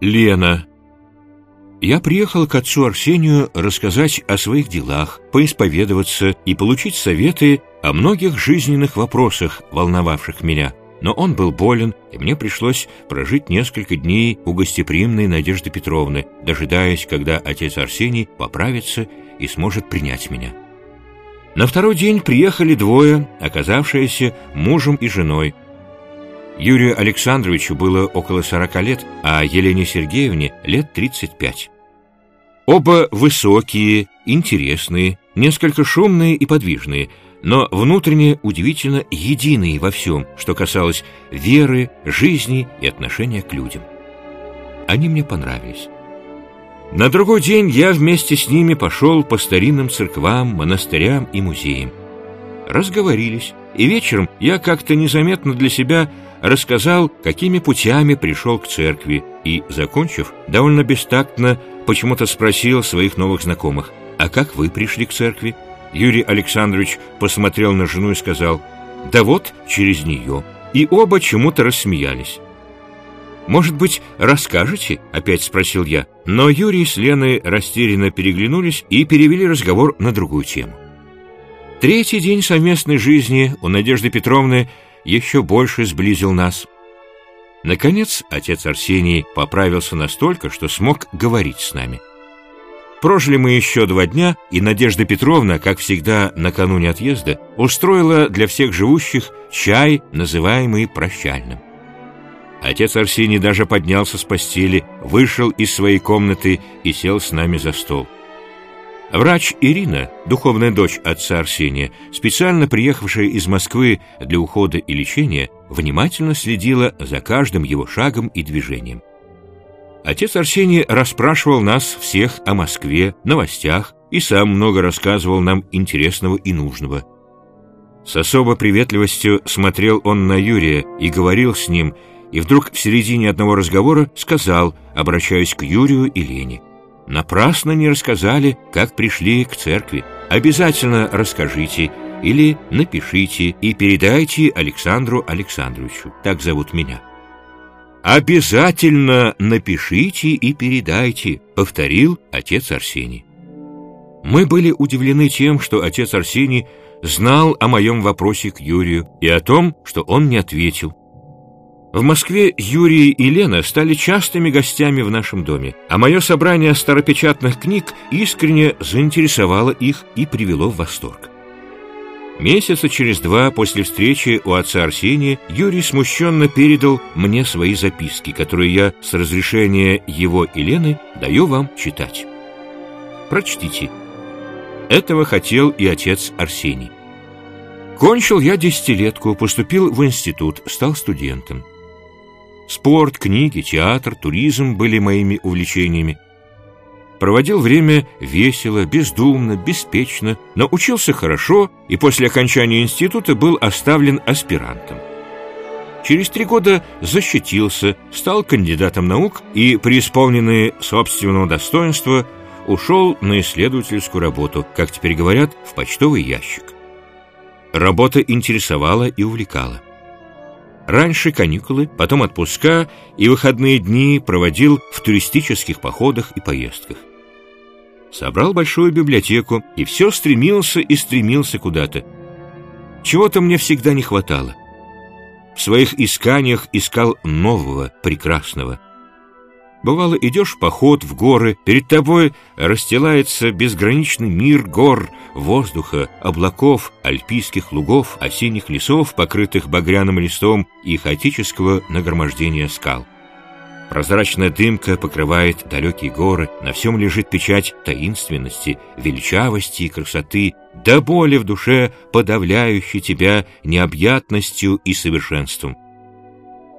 Лена. Я приехал к отцу Арсению рассказать о своих делах, поисповедоваться и получить советы о многих жизненных вопросах, волновавших меня. Но он был болен, и мне пришлось прожить несколько дней у гостеприимной Надежды Петровны, дожидаясь, когда отец Арсений поправится и сможет принять меня. На второй день приехали двое, оказавшиеся мужем и женой, Юрию Александровичу было около 40 лет, а Елене Сергеевне лет 35. Оба высокие, интересные, несколько шумные и подвижные, но внутренне удивительно единые во всем, что касалось веры, жизни и отношения к людям. Они мне понравились. На другой день я вместе с ними пошел по старинным церквам, монастырям и музеям. Разговорились, и вечером я как-то незаметно для себя рассказал, какими путями пришел к церкви, и, закончив, довольно бестактно почему-то спросил своих новых знакомых, «А как вы пришли к церкви?» Юрий Александрович посмотрел на жену и сказал, «Да вот, через нее». И оба чему-то рассмеялись. «Может быть, расскажете?» — опять спросил я. Но Юрий с Леной растерянно переглянулись и перевели разговор на другую тему. Третий день совместной жизни у Надежды Петровны еще больше сблизил нас. Наконец, отец Арсений поправился настолько, что смог говорить с нами. Прожили мы еще два дня, и Надежда Петровна, как всегда накануне отъезда, устроила для всех живущих чай, называемый прощальным. Отец Арсений даже поднялся с постели, вышел из своей комнаты и сел с нами за стол. Врач Ирина, духовная дочь отца Арсения, специально приехавшая из Москвы для ухода и лечения, внимательно следила за каждым его шагом и движением. Отец Арсений расспрашивал нас всех о Москве, новостях и сам много рассказывал нам интересного и нужного. С особой приветливостью смотрел он на Юрия и говорил с ним, и вдруг в середине одного разговора сказал, обращаясь к Юрию и Лене, Напрасно не рассказали, как пришли к церкви. Обязательно расскажите или напишите и передайте Александру Александровичу. Так зовут меня. «Обязательно напишите и передайте», — повторил отец Арсений. Мы были удивлены тем, что отец Арсений знал о моем вопросе к Юрию и о том, что он не ответил. В Москве Юрий и Лена стали частыми гостями в нашем доме, а мое собрание старопечатных книг искренне заинтересовало их и привело в восторг. Месяца через два после встречи у отца Арсения Юрий смущенно передал мне свои записки, которые я с разрешения его и Лены даю вам читать. Прочтите. Этого хотел и отец Арсений. Кончил я десятилетку, поступил в институт, стал студентом. Спорт, книги, театр, туризм были моими увлечениями. Проводил время весело, бездумно, беспечно, но учился хорошо и после окончания института был оставлен аспирантом. Через три года защитился, стал кандидатом наук и, преисполненный собственного достоинства, ушел на исследовательскую работу, как теперь говорят, в почтовый ящик. Работа интересовала и увлекала. Раньше каникулы, потом отпуска и выходные дни проводил в туристических походах и поездках. Собрал большую библиотеку и все стремился и стремился куда-то. Чего-то мне всегда не хватало. В своих исканиях искал нового, прекрасного – Бывало, идешь в поход в горы, перед тобой расстилается безграничный мир гор, воздуха, облаков, альпийских лугов, осенних лесов, покрытых багряным листом и хаотического нагромождения скал. Прозрачная дымка покрывает далекие горы, на всем лежит печать таинственности, величавости и красоты, до боли в душе подавляющей тебя необъятностью и совершенством.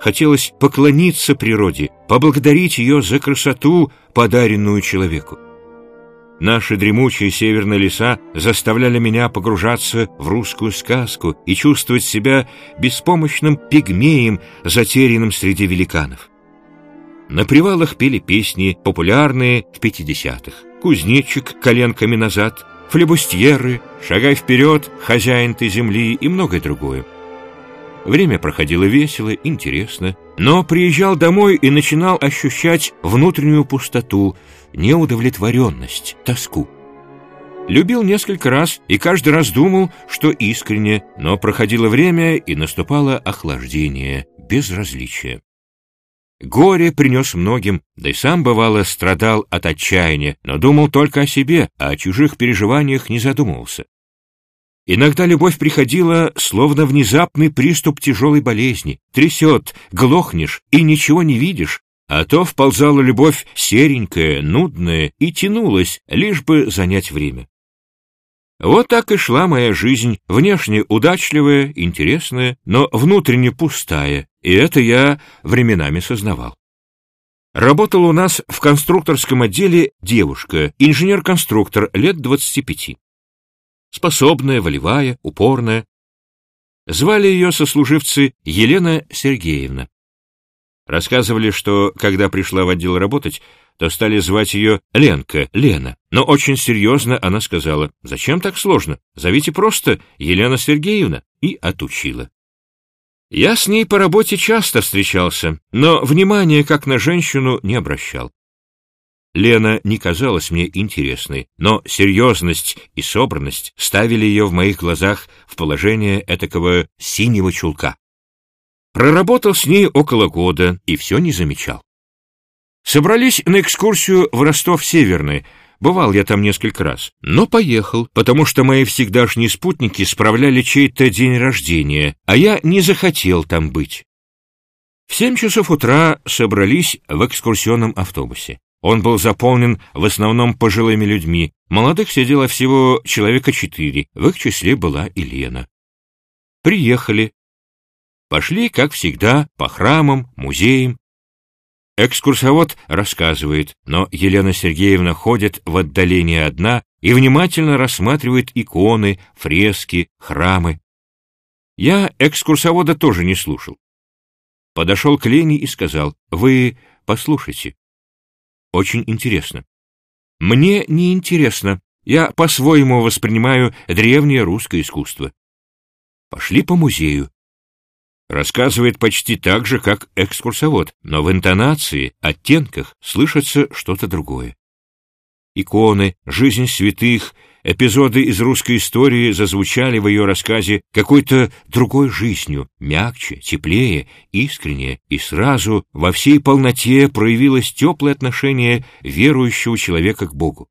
Хотелось поклониться природе, поблагодарить ее за красоту, подаренную человеку. Наши дремучие северные леса заставляли меня погружаться в русскую сказку и чувствовать себя беспомощным пигмеем, затерянным среди великанов. На привалах пели песни, популярные в пятидесятых. «Кузнечик коленками назад», «Флебустьеры», «Шагай вперед, хозяин ты земли» и многое другое. Время проходило весело, интересно, но приезжал домой и начинал ощущать внутреннюю пустоту, неудовлетворенность, тоску. Любил несколько раз и каждый раз думал, что искренне, но проходило время и наступало охлаждение, безразличие. Горе принес многим, да и сам, бывало, страдал от отчаяния, но думал только о себе, а о чужих переживаниях не задумывался. Иногда любовь приходила, словно внезапный приступ тяжелой болезни. Трясет, глохнешь и ничего не видишь, а то вползала любовь серенькая, нудная и тянулась, лишь бы занять время. Вот так и шла моя жизнь, внешне удачливая, интересная, но внутренне пустая, и это я временами сознавал. Работала у нас в конструкторском отделе девушка, инженер-конструктор, лет 25. Способная, волевая, упорная. Звали ее сослуживцы Елена Сергеевна. Рассказывали, что, когда пришла в отдел работать, то стали звать ее Ленка, Лена. Но очень серьезно она сказала, «Зачем так сложно? Зовите просто Елена Сергеевна» и отучила. Я с ней по работе часто встречался, но внимания как на женщину не обращал. Лена не казалась мне интересной, но серьезность и собранность ставили ее в моих глазах в положение этакого синего чулка. Проработал с ней около года и все не замечал. Собрались на экскурсию в Ростов-Северный. Бывал я там несколько раз, но поехал, потому что мои всегдашние спутники справляли чей-то день рождения, а я не захотел там быть. В семь часов утра собрались в экскурсионном автобусе. Он был заполнен в основном пожилыми людьми. Молодых сидело всего человека четыре, в их числе была и Лена. Приехали. Пошли, как всегда, по храмам, музеям, Экскурсовод рассказывает, но Елена Сергеевна ходит в отдалении одна и внимательно рассматривает иконы, фрески, храмы. Я экскурсовода тоже не слушал. Подошел к Лене и сказал, «Вы послушайте. Очень интересно». «Мне не интересно. Я по-своему воспринимаю древнее русское искусство». Пошли по музею. Рассказывает почти так же, как экскурсовод, но в интонации, оттенках слышится что-то другое. Иконы, жизнь святых, эпизоды из русской истории зазвучали в ее рассказе какой-то другой жизнью, мягче, теплее, искреннее, и сразу во всей полноте проявилось теплое отношение верующего человека к Богу.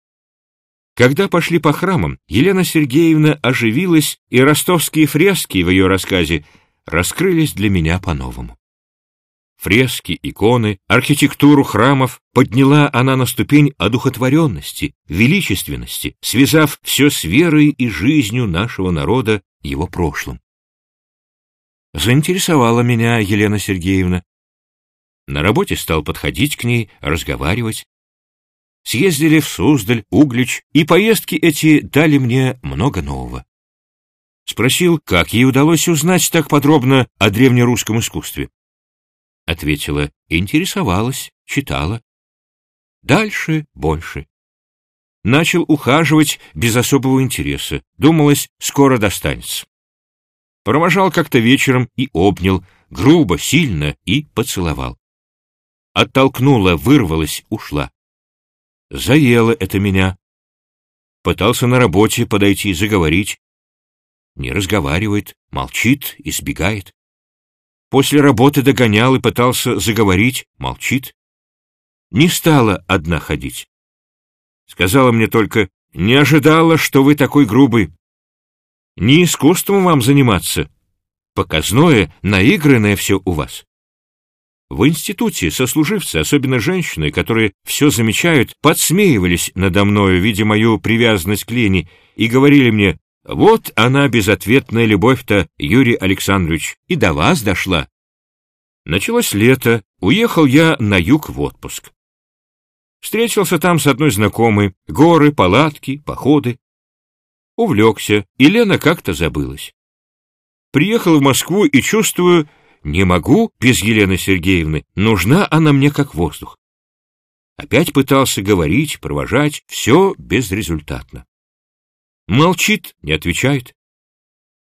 Когда пошли по храмам, Елена Сергеевна оживилась, и ростовские фрески в ее рассказе раскрылись для меня по-новому. Фрески, иконы, архитектуру храмов подняла она на ступень одухотворенности, величественности, связав все с верой и жизнью нашего народа, его прошлым. Заинтересовала меня Елена Сергеевна. На работе стал подходить к ней, разговаривать. Съездили в Суздаль, Углич, и поездки эти дали мне много нового. Спросил, как ей удалось узнать так подробно о древнерусском искусстве. Ответила, интересовалась, читала. Дальше больше. Начал ухаживать без особого интереса. Думалось, скоро достанется. Провожал как-то вечером и обнял, грубо, сильно и поцеловал. Оттолкнула, вырвалась, ушла. Заело это меня. Пытался на работе подойти, заговорить, не разговаривает, молчит, избегает. После работы догонял и пытался заговорить, молчит. Не стала одна ходить. Сказала мне только, не ожидала, что вы такой грубый. Не искусством вам заниматься. Показное, наигранное все у вас. В институте сослуживцы, особенно женщины, которые все замечают, подсмеивались надо мною, видя мою привязанность к Лене, и говорили мне, вот она, безответная любовь-то, Юрий Александрович, и до вас дошла. Началось лето, уехал я на юг в отпуск. Встретился там с одной знакомой, горы, палатки, походы. Увлекся, и Лена как-то забылась. Приехал в Москву и чувствую, не могу без Елены Сергеевны, нужна она мне как воздух. Опять пытался говорить, провожать, все безрезультатно. Молчит, не отвечает.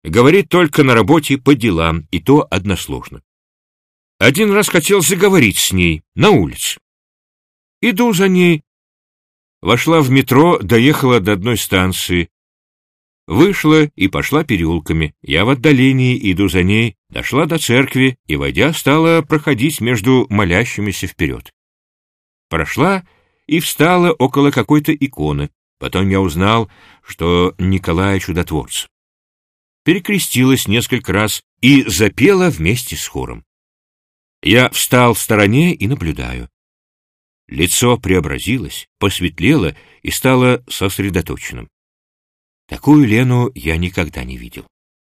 Говорит только на работе по делам, и то односложно. Один раз хотел заговорить с ней на улице. Иду за ней. Вошла в метро, доехала до одной станции. Вышла и пошла переулками. Я в отдалении иду за ней, дошла до церкви и, войдя, стала проходить между молящимися вперед. Прошла и встала около какой-то иконы. Потом я узнал, что Николая Чудотворца. Перекрестилась несколько раз и запела вместе с хором. Я встал в стороне и наблюдаю. Лицо преобразилось, посветлело и стало сосредоточенным. Такую Лену я никогда не видел.